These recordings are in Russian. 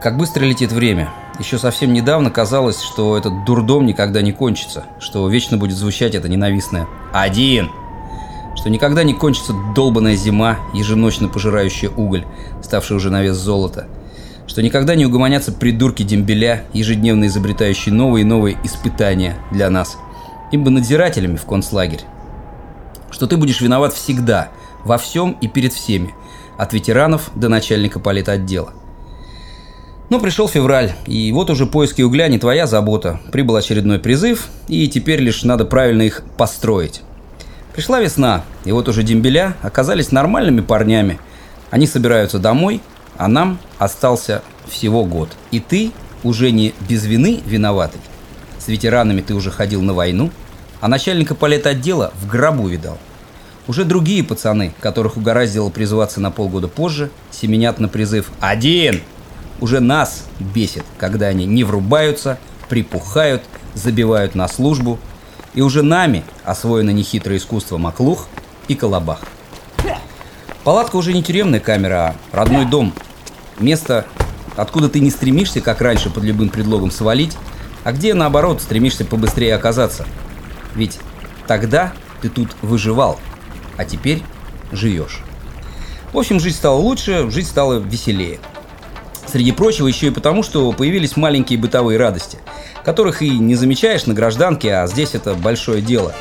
Как быстро летит время. Еще совсем недавно казалось, что этот дурдом никогда не кончится, что вечно будет звучать это ненавистное «Один!», что никогда не кончится долбанная зима, еженочно пожирающая уголь, ставший уже на вес золота, что никогда не угомонятся придурки дембеля, ежедневно изобретающие новые и новые испытания для нас, им бы надзирателями в концлагерь, что ты будешь виноват всегда, во всем и перед всеми, от ветеранов до начальника политотдела. Но пришел февраль, и вот уже поиски угля не твоя забота. Прибыл очередной призыв, и теперь лишь надо правильно их построить. Пришла весна, и вот уже дембеля оказались нормальными парнями. Они собираются домой, а нам остался всего год. И ты уже не без вины виноватый. С ветеранами ты уже ходил на войну, а начальника политотдела в гробу видал. Уже другие пацаны, которых угораздило призываться на полгода позже, семенят на призыв «Один!» Уже нас бесит, когда они не врубаются, припухают, забивают на службу, и уже нами освоено нехитрое искусство маклух и колобах. Палатка уже не тюремная камера, а родной дом. Место, откуда ты не стремишься, как раньше, под любым предлогом свалить, а где, наоборот, стремишься побыстрее оказаться. Ведь тогда ты тут выживал, а теперь живешь. В общем, жизнь стала лучше, жизнь стала веселее. Среди прочего еще и потому, что появились маленькие бытовые радости, которых и не замечаешь на гражданке, а здесь это большое дело.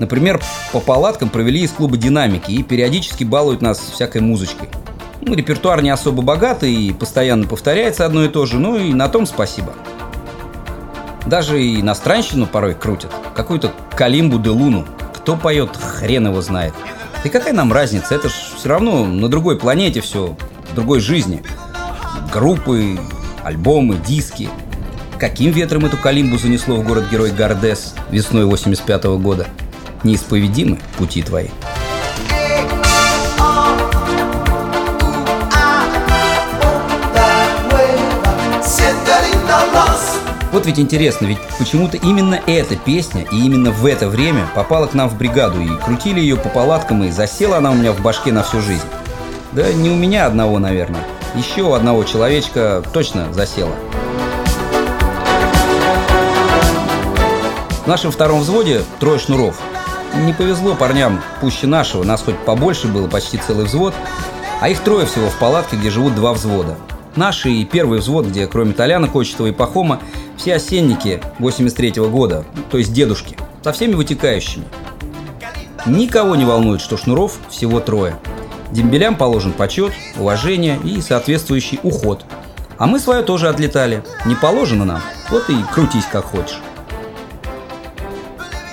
Например, по палаткам провели из клуба динамики и периодически балуют нас всякой музычкой. Ну, репертуар не особо богатый и постоянно повторяется одно и то же, ну и на том спасибо. Даже и иностранщину порой крутят. Какую-то Калимбу де Луну. Кто поет, хрен его знает. И какая нам разница? Это ж все равно на другой планете все, в другой жизни группы, альбомы, диски. Каким ветром эту Калимбу занесло в город-герой Гардес весной 85 -го года? Неисповедимы пути твои. Вот ведь интересно, ведь почему-то именно эта песня и именно в это время попала к нам в бригаду и крутили ее по палаткам и засела она у меня в башке на всю жизнь. Да не у меня одного, наверное еще одного человечка точно засела. В нашем втором взводе трое шнуров. Не повезло парням пуще нашего, нас хоть побольше было, почти целый взвод, а их трое всего в палатке, где живут два взвода. Наши и первый взвод, где кроме Толяна, Кочетова и Пахома, все осенники 83 -го года, то есть дедушки, со всеми вытекающими. Никого не волнует, что шнуров всего трое – Дембелям положен почет, уважение и соответствующий уход. А мы свое тоже отлетали. Не положено нам, вот и крутись как хочешь.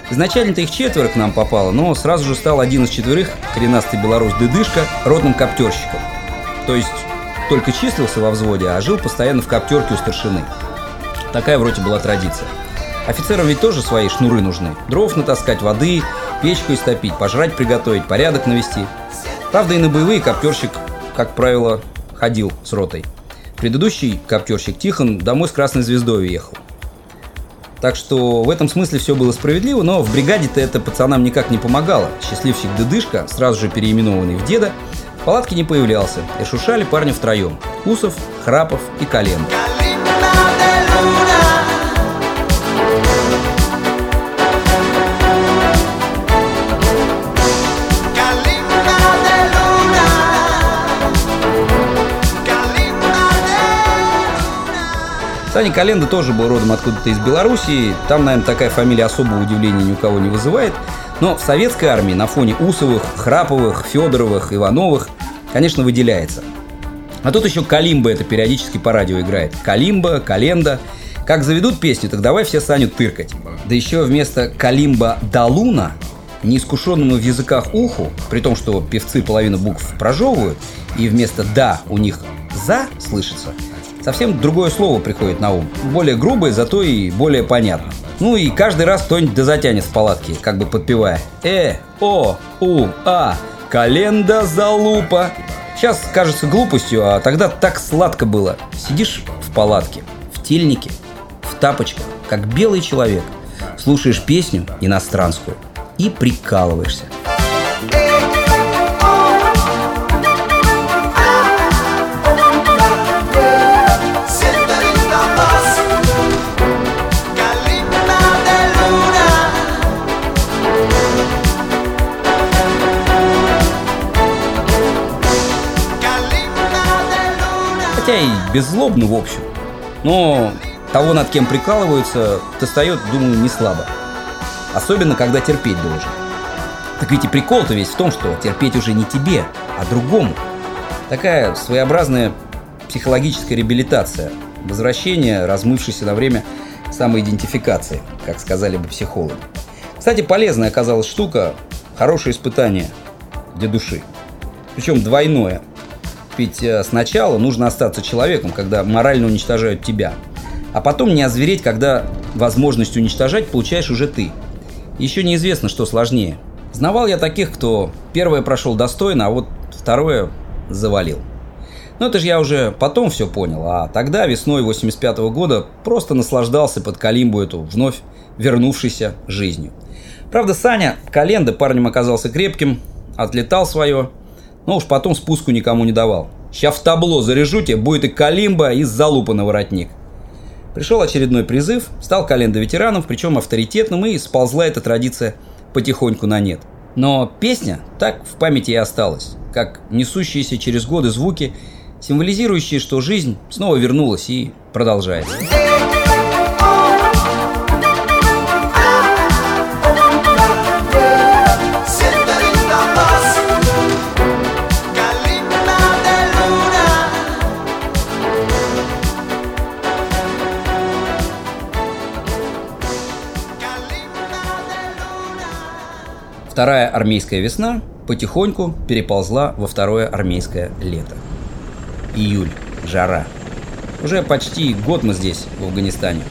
Изначально-то их четверо к нам попало, но сразу же стал один из четверых, коренастый белорус Дыдышка, родным коптерщиком. То есть только числился во взводе, а жил постоянно в коптерке у старшины. Такая вроде была традиция. Офицерам ведь тоже свои шнуры нужны. Дров натаскать, воды, печку истопить, пожрать приготовить, порядок навести – Правда, и на боевые коптерщик, как правило, ходил с ротой. Предыдущий коптерщик Тихон домой с красной звездой уехал. Так что в этом смысле все было справедливо, но в бригаде-то это пацанам никак не помогало. Счастливчик Дыдышка, сразу же переименованный в деда, в палатке не появлялся, и шушали парни втроем – Усов, Храпов и Колен. Саня Календа тоже был родом откуда-то из Белоруссии. Там, наверное, такая фамилия особого удивления ни у кого не вызывает. Но в советской армии на фоне Усовых, Храповых, Федоровых, Ивановых, конечно, выделяется. А тут еще Калимба это периодически по радио играет. Калимба, Календа. Как заведут песню, так давай все Саню тыркать. Да еще вместо Калимба Далуна неискушенному в языках уху, при том, что певцы половину букв прожевывают, и вместо «да» у них «за» слышится – совсем другое слово приходит на ум. Более грубое, зато и более понятно. Ну и каждый раз кто-нибудь дозатянет в палатке, как бы подпевая. Э, о, у, а, календа залупа. Сейчас кажется глупостью, а тогда так сладко было. Сидишь в палатке, в тельнике, в тапочках, как белый человек. Слушаешь песню иностранскую и прикалываешься. Хотя и беззлобно в общем. Но того, над кем прикалываются, достает, думаю, не слабо. Особенно, когда терпеть должен. Так ведь и прикол-то весь в том, что терпеть уже не тебе, а другому. Такая своеобразная психологическая реабилитация. Возвращение, размывшееся на время самоидентификации, как сказали бы психологи. Кстати, полезная оказалась штука, хорошее испытание для души. Причем двойное. Ведь э, сначала нужно остаться человеком, когда морально уничтожают тебя. А потом не озвереть, когда возможность уничтожать получаешь уже ты. Еще неизвестно, что сложнее. Знавал я таких, кто первое прошел достойно, а вот второе завалил. Но это же я уже потом все понял, а тогда, весной 85 -го года, просто наслаждался под Калимбу эту вновь вернувшейся жизнью. Правда, Саня, Календа парнем оказался крепким, отлетал свое, но уж потом спуску никому не давал. Сейчас в табло заряжу тебе, будет и Калимба, и залупа на воротник. Пришел очередной призыв, стал Календа ветераном, причем авторитетным, и сползла эта традиция потихоньку на нет. Но песня так в памяти и осталась, как несущиеся через годы звуки, символизирующие, что жизнь снова вернулась и продолжается. Вторая армейская весна потихоньку переползла во второе армейское лето. Июль. Жара. Уже почти год мы здесь, в Афганистане.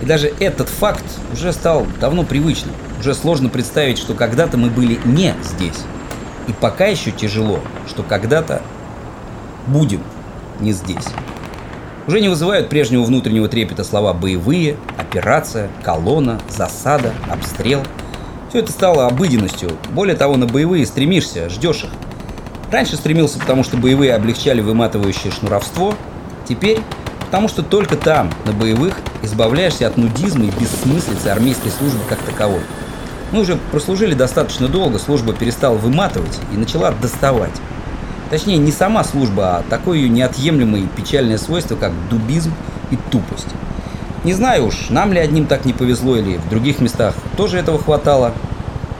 И даже этот факт уже стал давно привычным. Уже сложно представить, что когда-то мы были не здесь. И пока еще тяжело, что когда-то будем не здесь. Уже не вызывают прежнего внутреннего трепета слова «боевые», «операция», «колонна», «засада», «обстрел», все это стало обыденностью. Более того, на боевые стремишься, ждешь их. Раньше стремился, потому что боевые облегчали выматывающее шнуровство. Теперь, потому что только там, на боевых, избавляешься от нудизма и бессмыслицы армейской службы как таковой. Мы уже прослужили достаточно долго, служба перестала выматывать и начала доставать. Точнее, не сама служба, а такое ее неотъемлемое и печальное свойство, как дубизм и тупость. Не знаю уж, нам ли одним так не повезло или в других местах тоже этого хватало.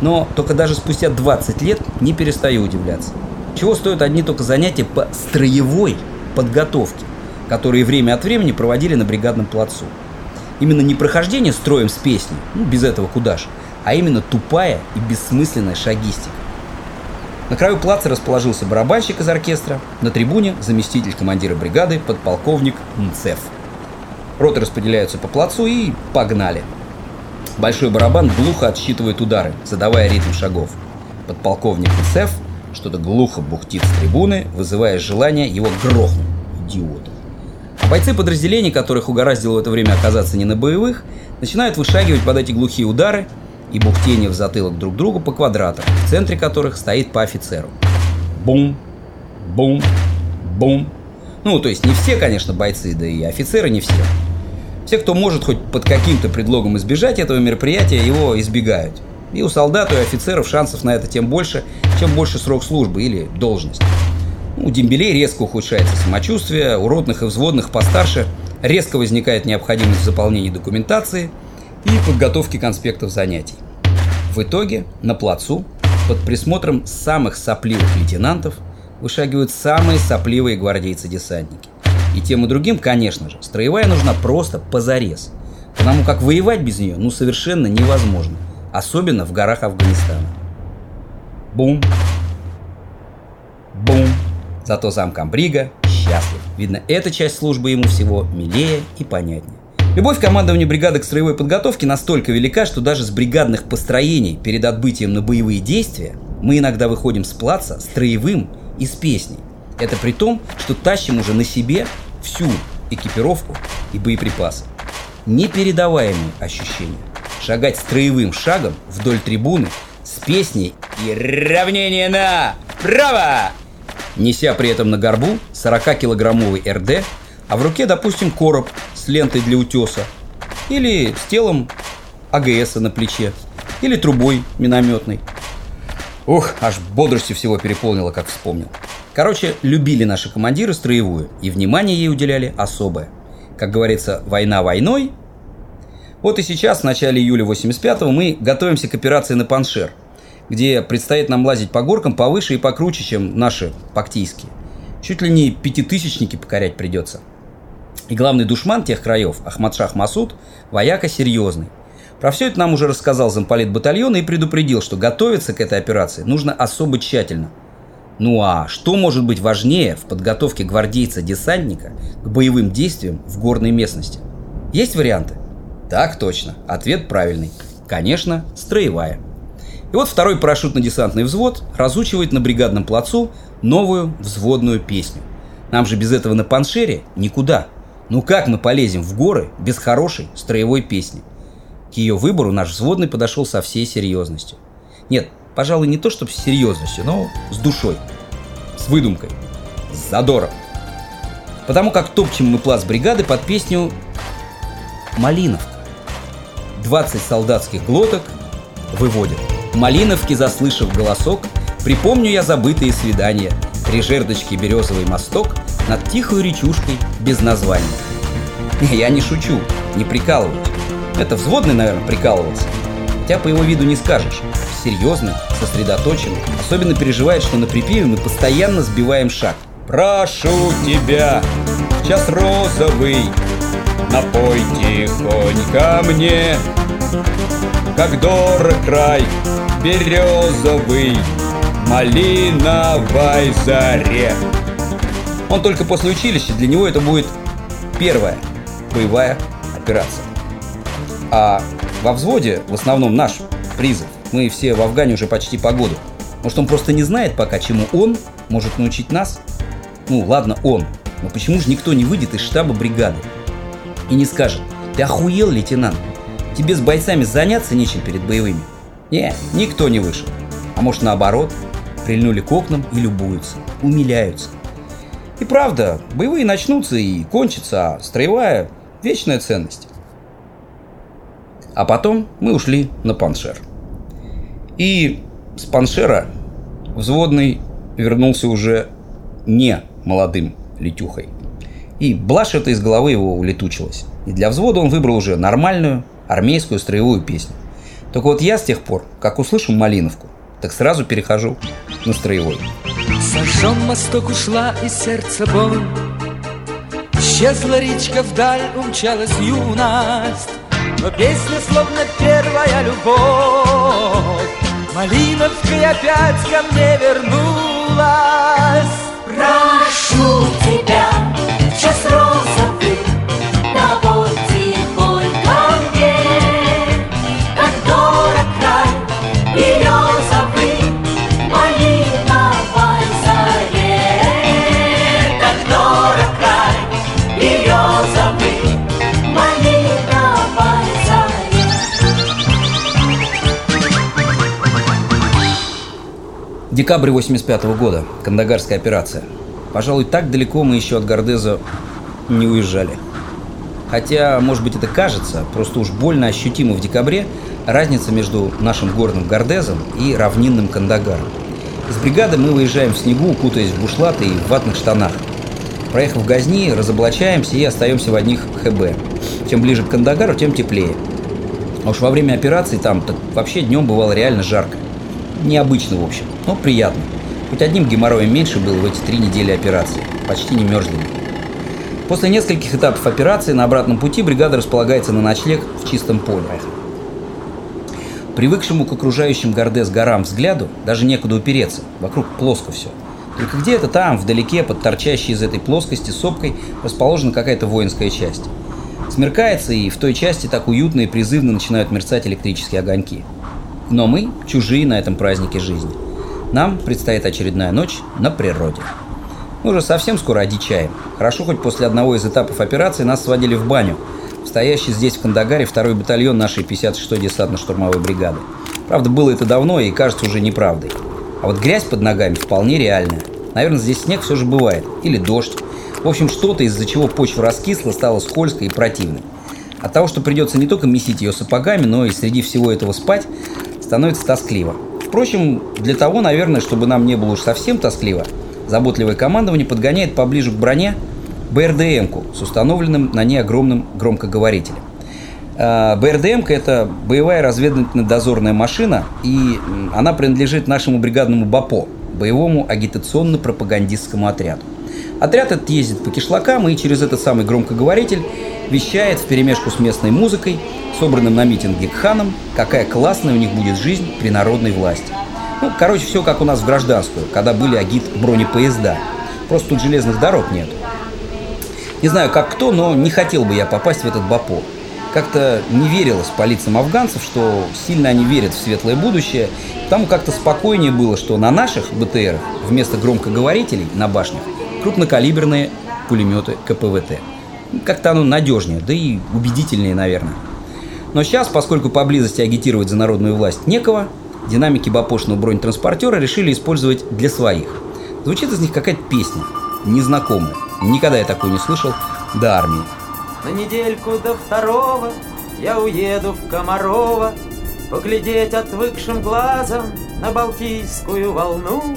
Но только даже спустя 20 лет не перестаю удивляться. Чего стоят одни только занятия по строевой подготовке, которые время от времени проводили на бригадном плацу. Именно не прохождение строем с песней, ну без этого куда ж, а именно тупая и бессмысленная шагистика. На краю плаца расположился барабанщик из оркестра, на трибуне заместитель командира бригады подполковник Нцев. Роты распределяются по плацу и погнали. Большой барабан глухо отсчитывает удары, задавая ритм шагов. Подполковник СФ что-то глухо бухтит с трибуны, вызывая желание его грохнуть. Идиоты. Бойцы подразделений, которых угораздило в это время оказаться не на боевых, начинают вышагивать под эти глухие удары и бухтение в затылок друг другу по квадратам, в центре которых стоит по офицеру. Бум, бум, бум. Ну, то есть не все, конечно, бойцы, да и офицеры не все. Все, кто может хоть под каким-то предлогом избежать этого мероприятия, его избегают. И у солдат, и у офицеров шансов на это тем больше, чем больше срок службы или должность. У дембелей резко ухудшается самочувствие, у ротных и взводных постарше резко возникает необходимость в заполнении документации и подготовки конспектов занятий. В итоге на плацу под присмотром самых сопливых лейтенантов вышагивают самые сопливые гвардейцы-десантники. И тем и другим, конечно же, строевая нужна просто позарез. Потому как воевать без нее, ну, совершенно невозможно. Особенно в горах Афганистана. Бум. Бум. Зато замком Брига счастлив. Видно, эта часть службы ему всего милее и понятнее. Любовь командования бригады к строевой подготовке настолько велика, что даже с бригадных построений перед отбытием на боевые действия мы иногда выходим с плаца строевым и с песней. Это при том, что тащим уже на себе всю экипировку и боеприпасы. Непередаваемые ощущения. Шагать строевым шагом вдоль трибуны с песней и равнение на право, неся при этом на горбу 40-килограммовый РД, а в руке, допустим, короб с лентой для утеса, или с телом АГС на плече, или трубой минометной. Ух, аж бодростью всего переполнило, как вспомнил. Короче, любили наши командиры строевую, и внимание ей уделяли особое. Как говорится, война войной. Вот и сейчас, в начале июля 85-го, мы готовимся к операции на Паншер, где предстоит нам лазить по горкам повыше и покруче, чем наши пактийские. Чуть ли не пятитысячники покорять придется. И главный душман тех краев, Ахмадшах Масуд, вояка серьезный. Про все это нам уже рассказал замполит батальона и предупредил, что готовиться к этой операции нужно особо тщательно. Ну а что может быть важнее в подготовке гвардейца-десантника к боевым действиям в горной местности? Есть варианты? Так точно. Ответ правильный. Конечно, строевая. И вот второй парашютно-десантный взвод разучивает на бригадном плацу новую взводную песню. Нам же без этого на паншере никуда. Ну как мы полезем в горы без хорошей строевой песни? К ее выбору наш взводный подошел со всей серьезностью. Нет, пожалуй, не то чтобы с серьезностью, но с душой, с выдумкой, с задором. Потому как топчем мы плац бригады под песню «Малиновка». 20 солдатских глоток выводят. Малиновки, заслышав голосок, припомню я забытые свидания, три жердочки березовый мосток над тихой речушкой без названия. Я не шучу, не прикалываюсь. Это взводный, наверное, прикалывался. Хотя по его виду не скажешь. Серьезный, сосредоточенный. Особенно переживает, что на припеве мы постоянно сбиваем шаг. Прошу тебя, час розовый, напой тихонько мне, как дорог край березовый, малиновой заре. Он только после училища, для него это будет первая боевая операция. А во взводе в основном наш призыв. Мы все в Афгане уже почти по году. Может, он просто не знает пока, чему он может научить нас? Ну, ладно, он. Но почему же никто не выйдет из штаба бригады и не скажет, ты охуел, лейтенант? Тебе с бойцами заняться нечем перед боевыми? Не, никто не вышел. А может наоборот, прильнули к окнам и любуются, умиляются. И правда, боевые начнутся и кончатся, а строевая – вечная ценность. А потом мы ушли на Паншер. И с Паншера взводный вернулся уже не молодым летюхой. И блажь эта из головы его улетучилась. И для взвода он выбрал уже нормальную армейскую строевую песню. Только вот я с тех пор, как услышу Малиновку, так сразу перехожу на строевой. Сожжем мосток ушла и сердце боль Исчезла речка вдаль, умчалась юность но песня словно первая любовь Малиновской опять ко мне вернулась. Прошу тебя, Декабрь 85 года. Кандагарская операция. Пожалуй, так далеко мы еще от Гордеза не уезжали. Хотя, может быть, это кажется, просто уж больно ощутимо в декабре разница между нашим горным Гордезом и равнинным Кандагаром. Из бригады мы выезжаем в снегу, кутаясь в бушлаты и в ватных штанах. Проехав Газни, разоблачаемся и остаемся в одних ХБ. Чем ближе к Кандагару, тем теплее. А уж во время операции там так вообще днем бывало реально жарко. Необычно, в общем, но приятно. Хоть одним геморроем меньше было в эти три недели операции. Почти не мерзли. После нескольких этапов операции на обратном пути бригада располагается на ночлег в чистом поле. Привыкшему к окружающим Гордес горам взгляду даже некуда упереться, вокруг плоско все. Только где-то там, вдалеке, под торчащей из этой плоскости сопкой, расположена какая-то воинская часть. Смеркается, и в той части так уютно и призывно начинают мерцать электрические огоньки. Но мы чужие на этом празднике жизни. Нам предстоит очередная ночь на природе. Мы уже совсем скоро одичаем. Хорошо, хоть после одного из этапов операции нас сводили в баню, в стоящий здесь в Кандагаре второй батальон нашей 56-й десантно-штурмовой бригады. Правда, было это давно и кажется уже неправдой. А вот грязь под ногами вполне реальная. Наверное, здесь снег все же бывает. Или дождь. В общем, что-то, из-за чего почва раскисла, стало скользкой и противной. От того, что придется не только месить ее сапогами, но и среди всего этого спать, становится тоскливо. Впрочем, для того, наверное, чтобы нам не было уж совсем тоскливо, заботливое командование подгоняет поближе к броне БРДМ-ку с установленным на ней огромным громкоговорителем. А, БРДМ это боевая разведывательно-дозорная машина, и она принадлежит нашему бригадному БАПО, боевому агитационно-пропагандистскому отряду. Отряд этот ездит по кишлакам и через этот самый громкоговоритель вещает в перемешку с местной музыкой, собранным на митинге к ханам, какая классная у них будет жизнь при народной власти. Ну, короче, все как у нас в гражданскую, когда были агит бронепоезда. Просто тут железных дорог нет. Не знаю, как кто, но не хотел бы я попасть в этот БАПО. Как-то не верилось по лицам афганцев, что сильно они верят в светлое будущее. Там как-то спокойнее было, что на наших БТРах вместо громкоговорителей на башнях крупнокалиберные пулеметы КПВТ. Как-то оно надежнее, да и убедительнее, наверное. Но сейчас, поскольку поблизости агитировать за народную власть некого, динамики бапошного бронетранспортера решили использовать для своих. Звучит из них какая-то песня, незнакомая. Никогда я такую не слышал до армии. На недельку до второго я уеду в Комарова Поглядеть отвыкшим глазом на Балтийскую волну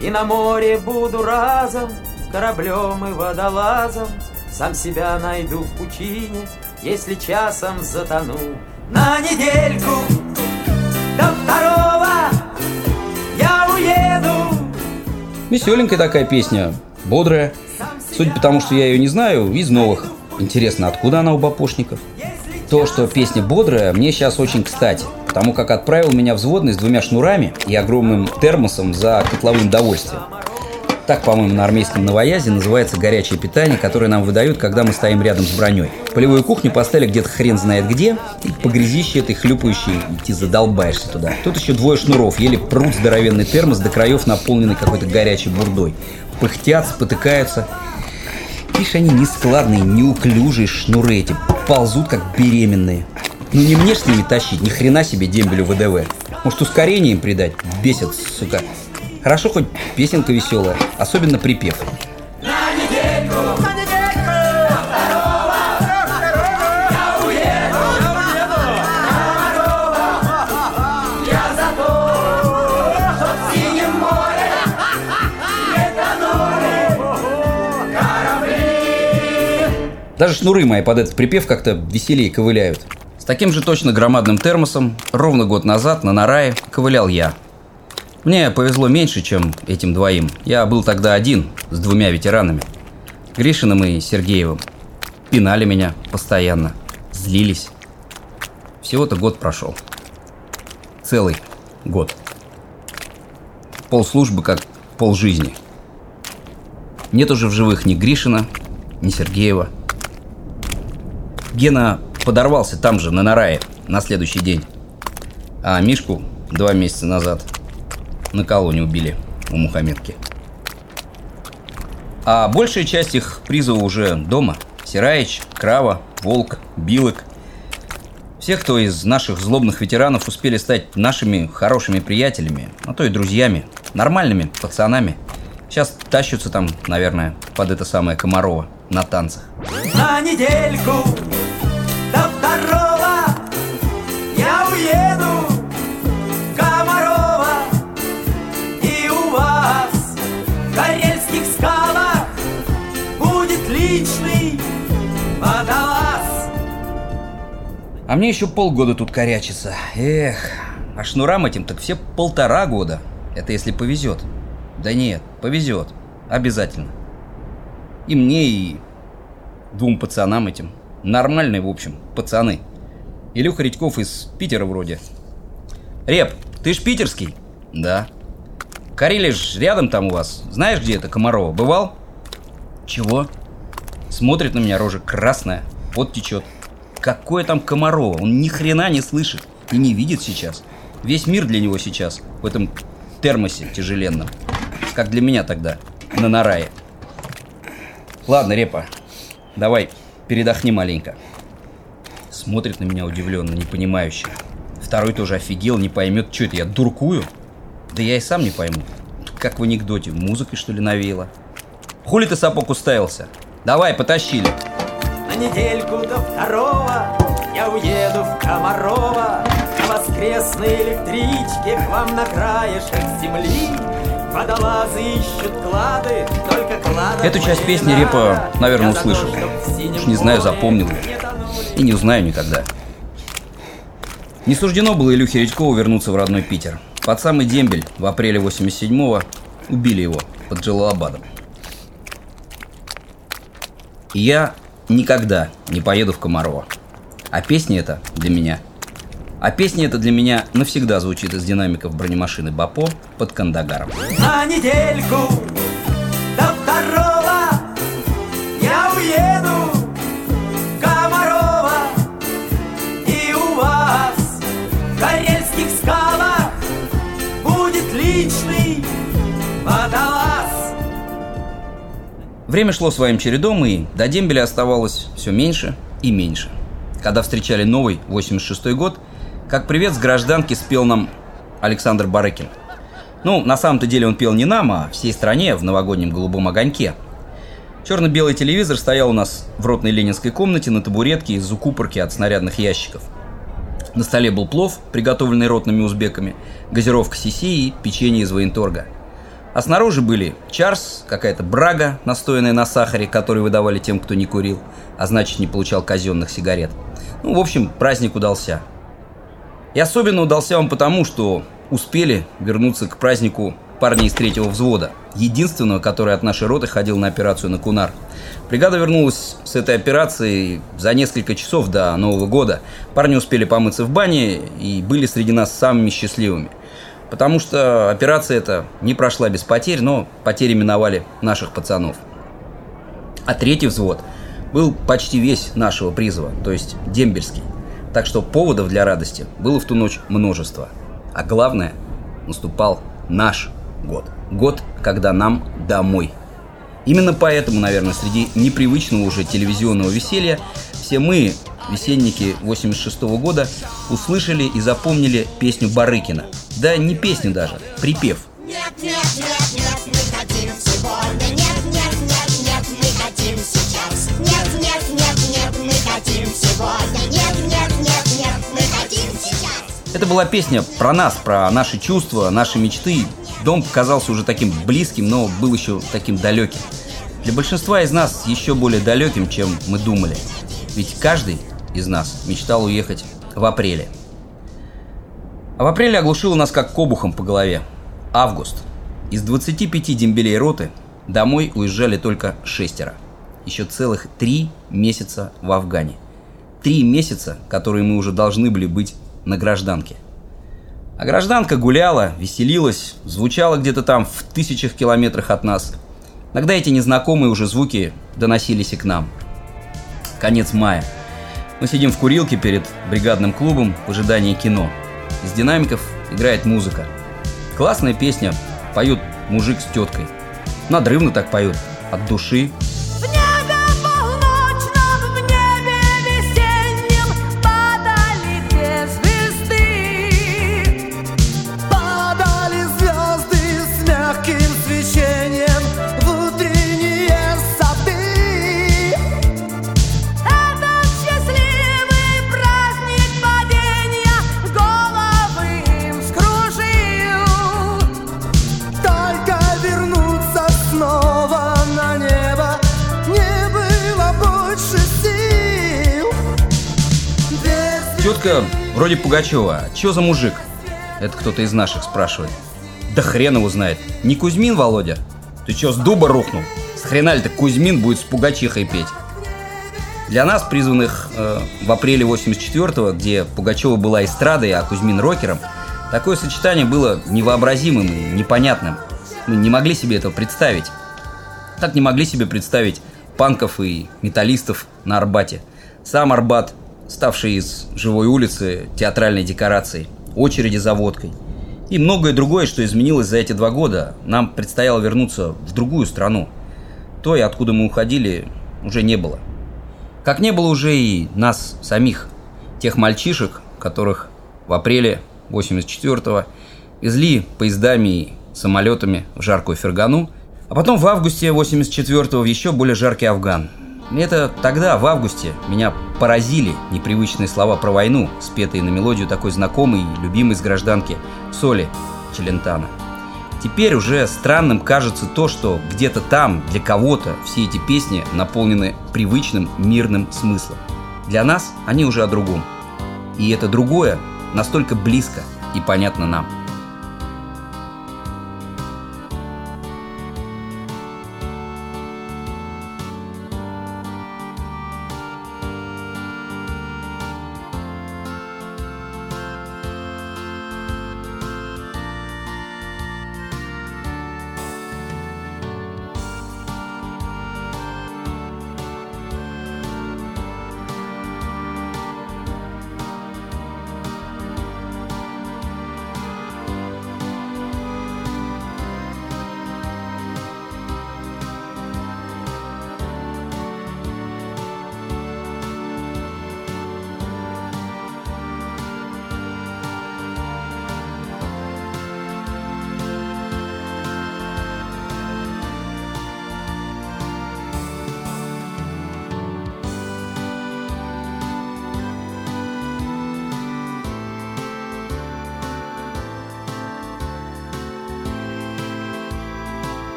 И на море буду разом кораблем и водолазом Сам себя найду в пучине, если часом затону На недельку до второго я уеду Веселенькая такая песня, бодрая. Судя по тому, что я ее не знаю, из новых. Интересно, откуда она у бапошников? То, что песня бодрая, мне сейчас очень кстати, потому как отправил меня взводный с двумя шнурами и огромным термосом за котловым довольствием. Так, по-моему, на армейском новоязе называется горячее питание, которое нам выдают, когда мы стоим рядом с броней. Полевую кухню поставили где-то хрен знает где, и по грязище этой хлюпающей идти задолбаешься туда. Тут еще двое шнуров, еле прут здоровенный термос до краев, наполненный какой-то горячей бурдой. Пыхтят, спотыкаются. Видишь, они нескладные, неуклюжие шнуры эти, ползут как беременные. Ну не мне ж с ними тащить, ни хрена себе дембелю ВДВ. Может ускорение им придать? Бесят, сука. Хорошо хоть песенка веселая, особенно припев. Даже шнуры мои под этот припев как-то веселее ковыляют. С таким же точно громадным термосом ровно год назад на Нарае ковылял я. Мне повезло меньше, чем этим двоим. Я был тогда один, с двумя ветеранами. Гришиным и Сергеевым. Пинали меня постоянно. Злились. Всего-то год прошел. Целый год. Пол службы как пол жизни. Нет уже в живых ни Гришина, ни Сергеева. Гена подорвался там же, на Нарае, на следующий день. А Мишку два месяца назад на колонне убили у Мухаммедки. А большая часть их призыва уже дома. Сираич, Крава, Волк, Билок. Все, кто из наших злобных ветеранов успели стать нашими хорошими приятелями, а то и друзьями, нормальными пацанами. Сейчас тащатся там, наверное, под это самое Комарова на танцах. На недельку до второго будет личный водолаз А мне еще полгода тут корячиться. Эх, а шнурам этим так все полтора года. Это если повезет. Да нет, повезет. Обязательно. И мне, и двум пацанам этим. Нормальные, в общем, пацаны. Илюха Редьков из Питера вроде. Реп, ты ж питерский? Да. Карелия ж рядом там у вас. Знаешь, где это Комарова? Бывал? Чего? Смотрит на меня рожа красная, вот течет. Какое там Комарова? Он ни хрена не слышит и не видит сейчас. Весь мир для него сейчас в этом термосе тяжеленном. Как для меня тогда, на Нарае. Ладно, Репа, давай передохни маленько. Смотрит на меня удивленно, непонимающе. Второй тоже офигел, не поймет, что это, я дуркую? Да я и сам не пойму. Как в анекдоте, музыкой что ли навеяло? Хули ты сапог уставился? Давай, потащили. На недельку до второго я уеду в Комарова На воскресной электричке к вам на краешек земли Водолазы ищут клады, только кладов Эту часть песни Репа, наверное, услышал. Уж не знаю, запомнил ли. И не узнаю никогда. Не суждено было Илюхе Редькову вернуться в родной Питер. Под самый дембель в апреле 87-го убили его под Джалалабадом. Я никогда не поеду в Комарова. А песня эта для меня. А песня эта для меня навсегда звучит из динамиков бронемашины Бапо под Кандагаром. На недельку до второго Время шло своим чередом, и до дембеля оставалось все меньше и меньше. Когда встречали новый, 86-й год, как привет с гражданки спел нам Александр Барыкин. Ну, на самом-то деле он пел не нам, а всей стране в новогоднем голубом огоньке. Черно-белый телевизор стоял у нас в ротной ленинской комнате на табуретке из укупорки от снарядных ящиков. На столе был плов, приготовленный ротными узбеками, газировка сиси и печенье из военторга. А снаружи были чарс, какая-то брага, настоянная на сахаре, который выдавали тем, кто не курил, а значит не получал казенных сигарет. Ну, в общем, праздник удался. И особенно удался он потому, что успели вернуться к празднику парни из третьего взвода, единственного, который от нашей роты ходил на операцию на Кунар. Бригада вернулась с этой операцией за несколько часов до Нового года. Парни успели помыться в бане и были среди нас самыми счастливыми. Потому что операция эта не прошла без потерь, но потери миновали наших пацанов. А третий взвод был почти весь нашего призыва, то есть дембельский. Так что поводов для радости было в ту ночь множество. А главное, наступал наш год. Год, когда нам домой. Именно поэтому, наверное, среди непривычного уже телевизионного веселья все мы, весенники 86 -го года, услышали и запомнили песню Барыкина. Да не песню даже, припев. Нет, нет, нет, нет, мы хотим сегодня. Нет, нет, нет, нет, мы хотим сейчас. Нет, нет, нет, нет, мы хотим сегодня. Нет, нет, нет, нет, мы хотим сейчас. Это была песня про нас, про наши чувства, наши мечты. Дом казался уже таким близким, но был еще таким далеким. Для большинства из нас еще более далеким, чем мы думали. Ведь каждый из нас мечтал уехать в апреле. А в апреле оглушило нас как кобухом по голове. Август. Из 25 дембелей роты домой уезжали только шестеро. Еще целых три месяца в Афгане. Три месяца, которые мы уже должны были быть на гражданке. А гражданка гуляла, веселилась, звучала где-то там в тысячах километрах от нас. Иногда эти незнакомые уже звуки доносились и к нам. Конец мая. Мы сидим в курилке перед бригадным клубом в ожидании кино. Из динамиков играет музыка. Классная песня, поют мужик с теткой. Надрывно так поют, от души. Вроде Пугачева. Чё за мужик? Это кто-то из наших спрашивает. Да хрен его знает. Не Кузьмин, Володя? Ты чё, с дуба рухнул? С хрена ли ты Кузьмин будет с Пугачихой петь? Для нас, призванных э, в апреле 84-го, где Пугачева была эстрадой, а Кузьмин рокером, такое сочетание было невообразимым и непонятным. Мы не могли себе этого представить. Так не могли себе представить панков и металлистов на Арбате. Сам Арбат, ставший из живой улицы театральной декорацией, очереди за водкой. И многое другое, что изменилось за эти два года. Нам предстояло вернуться в другую страну. Той, откуда мы уходили, уже не было. Как не было уже и нас самих, тех мальчишек, которых в апреле 84-го везли поездами и самолетами в жаркую Фергану, а потом в августе 84-го в еще более жаркий Афган. Это тогда, в августе, меня поразили непривычные слова про войну, спетые на мелодию такой знакомой и любимой с гражданки Соли Челентана. Теперь уже странным кажется то, что где-то там, для кого-то, все эти песни наполнены привычным мирным смыслом. Для нас они уже о другом. И это другое настолько близко и понятно нам.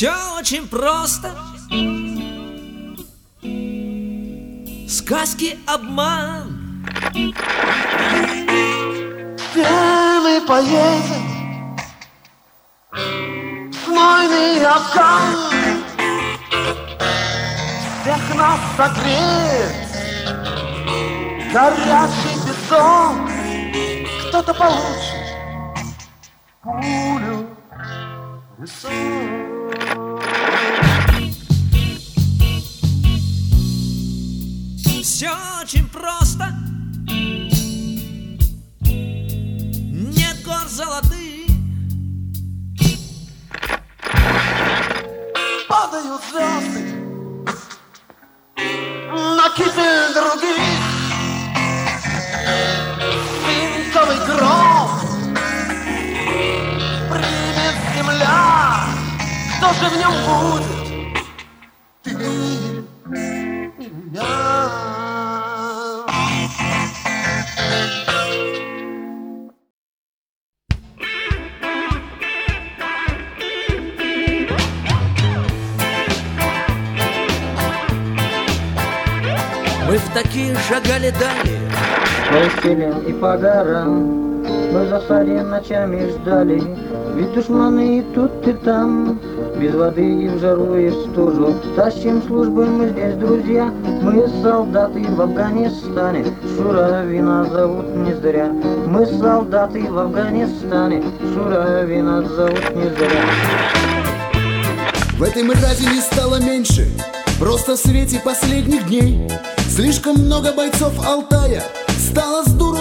Все очень просто. Сказки обман. Где мы поедем? Знойный океан Всех нас согреет Горячий бетон Кто-то получит пулю в по горам Мы за заре ночами ждали. Ведь душманы и тут и там. Без воды и в жару и в стужу. Тащим службы мы здесь, друзья. Мы солдаты в Афганистане. Шуравина зовут не зря. Мы солдаты в Афганистане. Шуравина зовут не зря. В этой мрази не стало меньше. Просто в свете последних дней. Слишком много бойцов Алтая Стало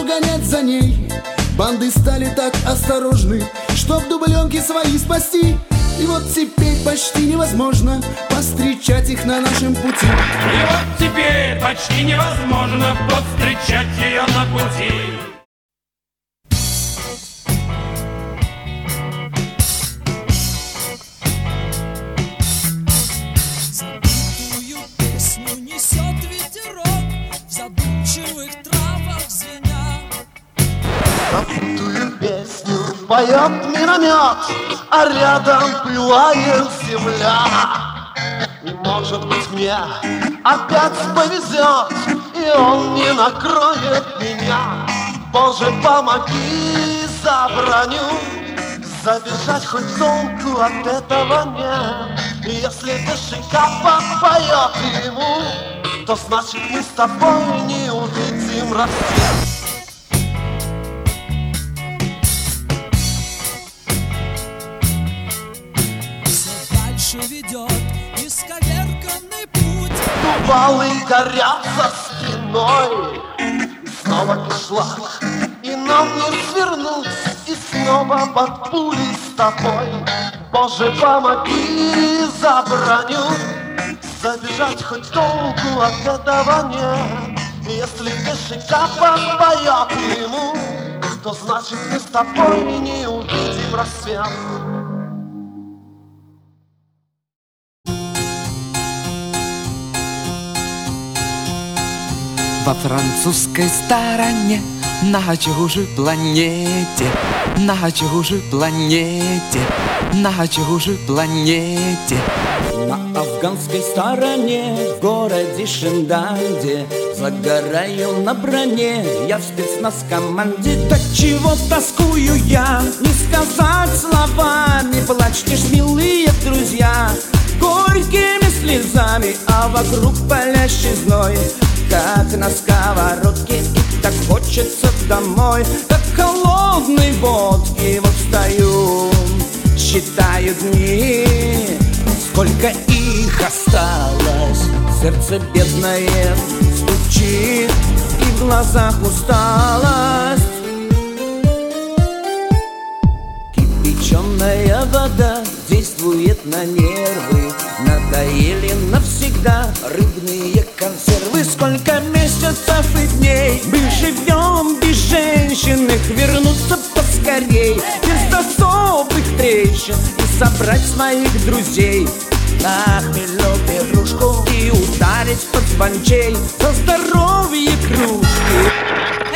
гонять за ней. Банды стали так осторожны Чтоб дубленки свои спасти. И вот теперь почти невозможно Повстречать их на нашем пути. И вот теперь почти невозможно повстречать ее на пути. Поет миномет, а рядом пылает земля. И может быть мне опять повезет, и он не накроет меня. Боже, помоги за броню, забежать хоть толку от этого нет. И Если дышика поет ему, то значит мы с тобой не увидим рассвет. Дальше ведет исковерканный путь. Валы горят за спиной. Снова кишлак И нам не свернуть И снова под пулей с тобой. Боже, помоги за броню. Забежать хоть толку от этого нет И если Дешикапа поет ему, то значит мы с тобой не увидим рассвет. Во французской стороне на чужой планете, на чужой планете, на чужой планете. На афганской стороне, в городе Шинданде Загораю на броне, я в спецназ команде Так чего тоскую я, не сказать словами Плачьте ж, милые друзья, горькими слезами А вокруг палящий зной, как на сковородке. И так хочется домой, как холодной водки Вот встаю, считаю дни Сколько их осталось, сердце бедное стучит И в глазах усталость Кипяченая вода действует на нервы. Надоели навсегда рыбные консервы. Сколько месяцев и дней мы живем без женщин. Их вернуться поскорей Без особых трещин. И собрать своих друзей. На хмельную пирушку И ударить под звончей За здоровье кружки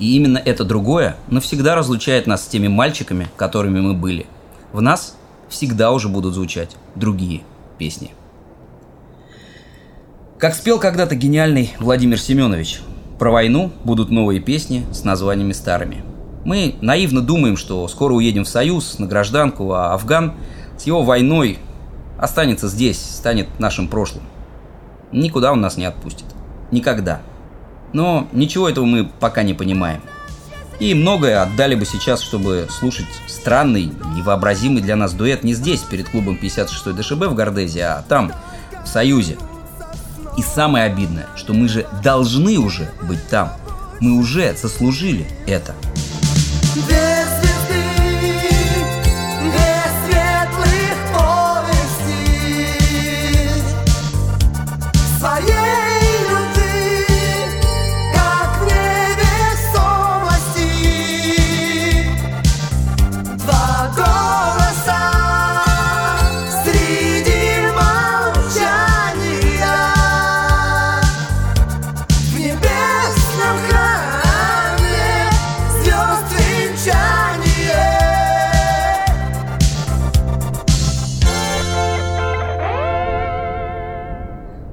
И именно это другое навсегда разлучает нас с теми мальчиками, которыми мы были. В нас всегда уже будут звучать другие песни. Как спел когда-то гениальный Владимир Семенович, про войну будут новые песни с названиями старыми. Мы наивно думаем, что скоро уедем в Союз, на гражданку, а Афган с его войной останется здесь, станет нашим прошлым. Никуда он нас не отпустит. Никогда. Но ничего этого мы пока не понимаем. И многое отдали бы сейчас, чтобы слушать странный, невообразимый для нас дуэт не здесь, перед клубом 56 ДШБ в Гордезе, а там, в Союзе. И самое обидное, что мы же должны уже быть там. Мы уже заслужили это. Без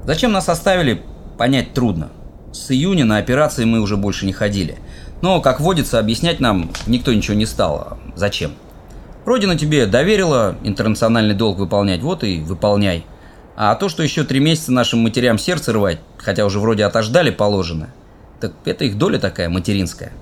Зачем нас оставили, понять трудно. С июня на операции мы уже больше не ходили. Но, как водится, объяснять нам никто ничего не стал. Зачем? Родина тебе доверила интернациональный долг выполнять, вот и выполняй. А то, что еще три месяца нашим матерям сердце рвать, хотя уже вроде отождали положено, так это их доля такая материнская.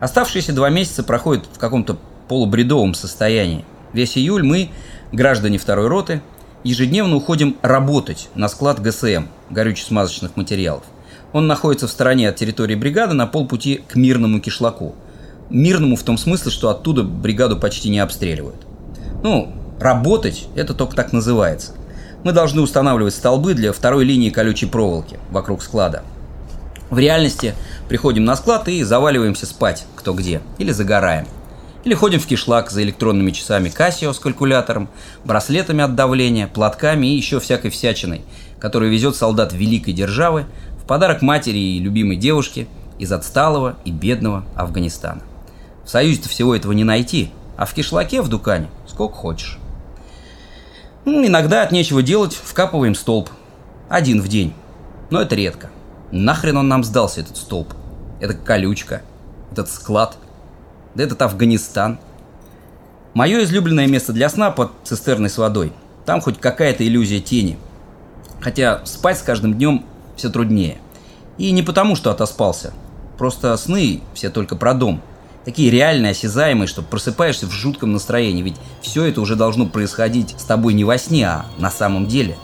Оставшиеся два месяца проходят в каком-то полубредовом состоянии. Весь июль мы, граждане второй роты, ежедневно уходим работать на склад ГСМ, горюче-смазочных материалов. Он находится в стороне от территории бригады на полпути к мирному кишлаку. Мирному в том смысле, что оттуда бригаду почти не обстреливают. Ну, работать это только так называется. Мы должны устанавливать столбы для второй линии колючей проволоки вокруг склада. В реальности приходим на склад и заваливаемся спать кто где. Или загораем. Или ходим в кишлак за электронными часами Casio с калькулятором, браслетами от давления, платками и еще всякой всячиной, которую везет солдат великой державы в подарок матери и любимой девушке из отсталого и бедного Афганистана. В Союзе-то всего этого не найти, а в кишлаке в Дукане сколько хочешь. Иногда от нечего делать вкапываем столб. Один в день. Но это редко. Нахрен он нам сдался, этот столб? Это колючка, этот склад, да этот Афганистан. Мое излюбленное место для сна под цистерной с водой. Там хоть какая-то иллюзия тени. Хотя спать с каждым днем все труднее. И не потому, что отоспался. Просто сны все только про дом. такие реальные, осязаемые, что просыпаешься в жутком настроении, ведь все это уже должно происходить с тобой не во сне, а на самом деле.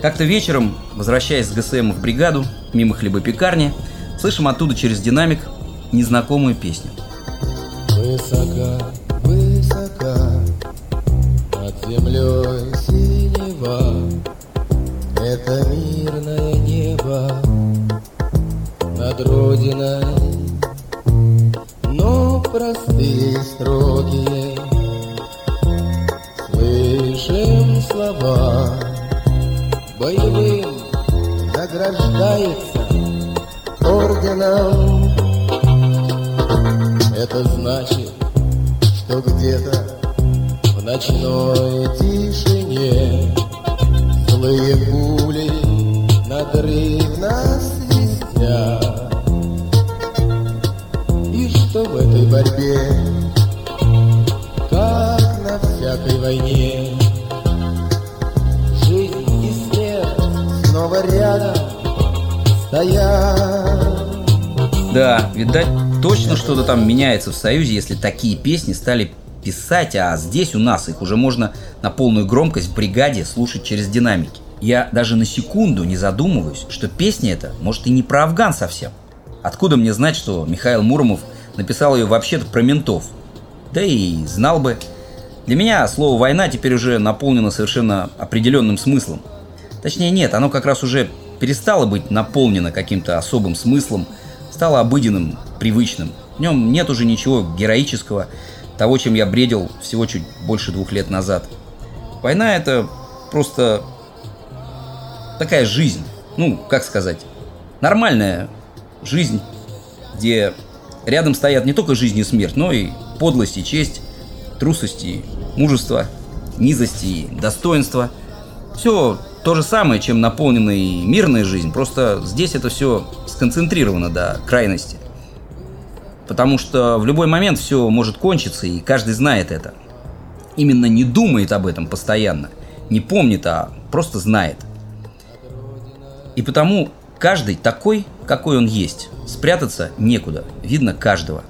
Как-то вечером, возвращаясь с ГСМ в бригаду, мимо хлебопекарни, слышим оттуда через динамик незнакомую песню. Высока, высока, над землей синева, Это мирное небо над родиной, Но простые строки Слышим слова. Боевым награждается орденом это значит, что где-то в ночной тишине Злые пули надрывно свистят. И что в этой борьбе, как на всякой войне. Жизнь и смерть снова рядом стоят. Да, видать, точно что-то там меняется в Союзе, если такие песни стали писать, а здесь у нас их уже можно на полную громкость в бригаде слушать через динамики. Я даже на секунду не задумываюсь, что песня эта, может, и не про Афган совсем. Откуда мне знать, что Михаил Муромов написал ее вообще-то про ментов? Да и знал бы. Для меня слово «война» теперь уже наполнено совершенно определенным смыслом. Точнее, нет, оно как раз уже перестало быть наполнено каким-то особым смыслом, стало обыденным, привычным. В нем нет уже ничего героического, того, чем я бредил всего чуть больше двух лет назад. Война это просто такая жизнь. Ну, как сказать, нормальная жизнь, где рядом стоят не только жизнь и смерть, но и подлость и честь, трусость и мужество, низость и достоинство. Все то же самое, чем наполненная и мирная жизнь, просто здесь это все сконцентрировано до крайности. Потому что в любой момент все может кончиться, и каждый знает это. Именно не думает об этом постоянно, не помнит, а просто знает. И потому каждый такой, какой он есть. Спрятаться некуда, видно каждого.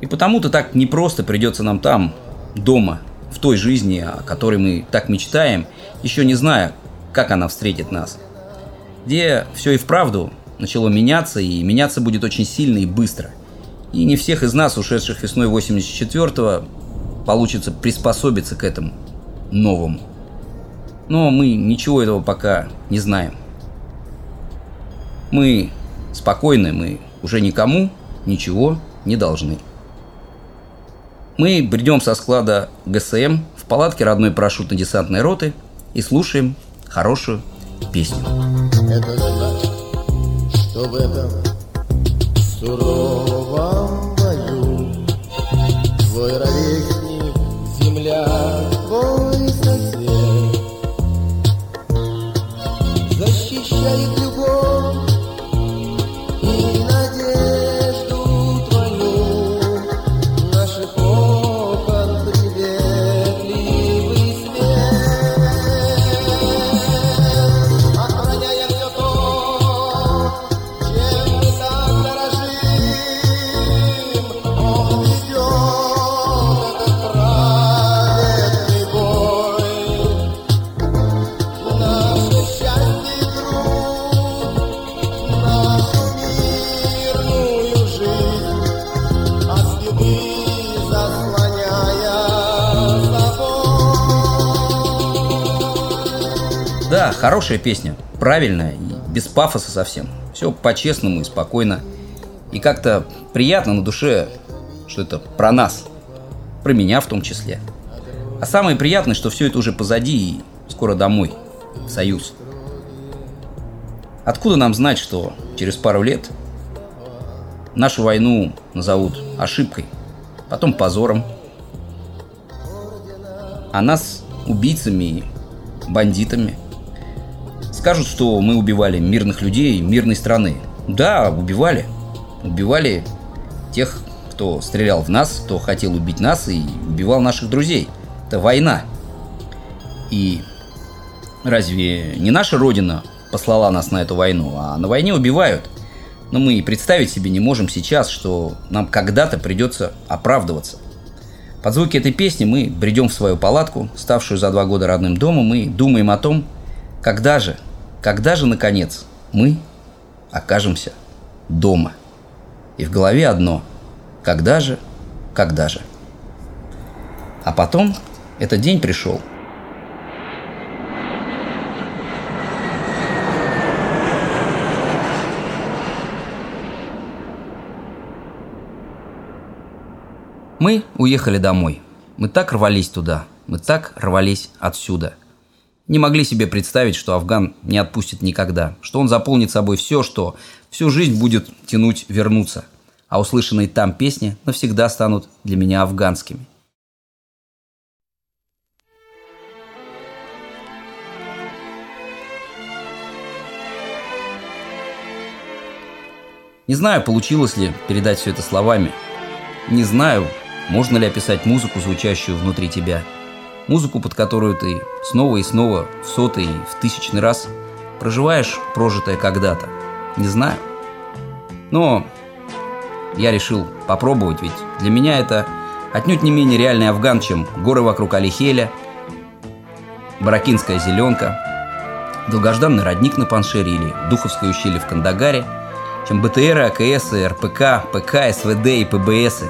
И потому-то так непросто придется нам там, дома, в той жизни, о которой мы так мечтаем, еще не зная, как она встретит нас. Где все и вправду начало меняться, и меняться будет очень сильно и быстро. И не всех из нас, ушедших весной 84-го, получится приспособиться к этому новому. Но мы ничего этого пока не знаем. Мы спокойны, мы уже никому ничего не должны. Мы бредем со склада ГСМ в палатке родной парашютно-десантной роты и слушаем хорошую песню. Это значит, что в этом суровом хорошая песня, правильная и без пафоса совсем. Все по-честному и спокойно. И как-то приятно на душе, что это про нас. Про меня в том числе. А самое приятное, что все это уже позади и скоро домой, в Союз. Откуда нам знать, что через пару лет нашу войну назовут ошибкой, потом позором, а нас убийцами и бандитами – Скажут, что мы убивали мирных людей мирной страны. Да, убивали. Убивали тех, кто стрелял в нас, кто хотел убить нас и убивал наших друзей. Это война. И разве не наша Родина послала нас на эту войну, а на войне убивают. Но мы и представить себе не можем сейчас, что нам когда-то придется оправдываться. Под звуки этой песни мы бредем в свою палатку, ставшую за два года родным домом, и думаем о том, когда же, когда же, наконец, мы окажемся дома. И в голове одно – когда же, когда же. А потом этот день пришел. Мы уехали домой. Мы так рвались туда. Мы так рвались отсюда. Не могли себе представить, что Афган не отпустит никогда. Что он заполнит собой все, что всю жизнь будет тянуть вернуться. А услышанные там песни навсегда станут для меня афганскими. Не знаю, получилось ли передать все это словами. Не знаю, можно ли описать музыку, звучащую внутри тебя. Музыку, под которую ты снова и снова, в сотый и в тысячный раз проживаешь прожитое когда-то. Не знаю. Но я решил попробовать, ведь для меня это отнюдь не менее реальный афган, чем горы вокруг Алихеля, Баракинская зеленка, долгожданный родник на Паншере или Духовское ущелье в Кандагаре, чем БТР, АКС, РПК, ПК, СВД и ПБС,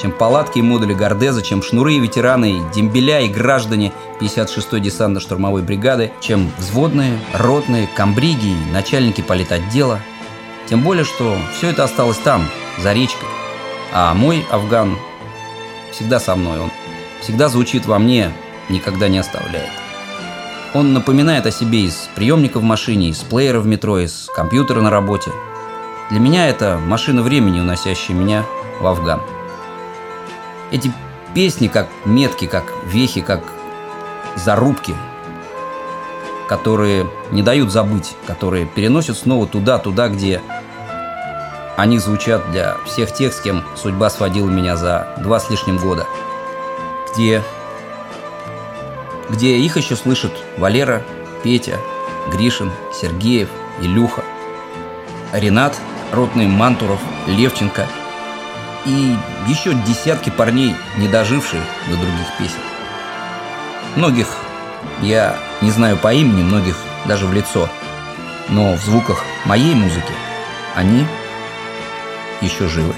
чем палатки и модули Гордеза, чем шнуры и ветераны, и дембеля и граждане 56-й десантно-штурмовой бригады, чем взводные, ротные, комбриги и начальники политотдела. Тем более, что все это осталось там, за речкой. А мой Афган всегда со мной, он всегда звучит во мне, никогда не оставляет. Он напоминает о себе из приемника в машине, из плеера в метро, из компьютера на работе. Для меня это машина времени, уносящая меня в Афган. Эти песни как метки, как вехи, как зарубки, которые не дают забыть, которые переносят снова туда, туда, где они звучат для всех тех, с кем судьба сводила меня за два с лишним года. Где, где их еще слышат Валера, Петя, Гришин, Сергеев, Илюха, Ренат, Ротный Мантуров, Левченко и еще десятки парней, не дожившие до других песен. Многих я не знаю по имени, многих даже в лицо, но в звуках моей музыки они еще живы.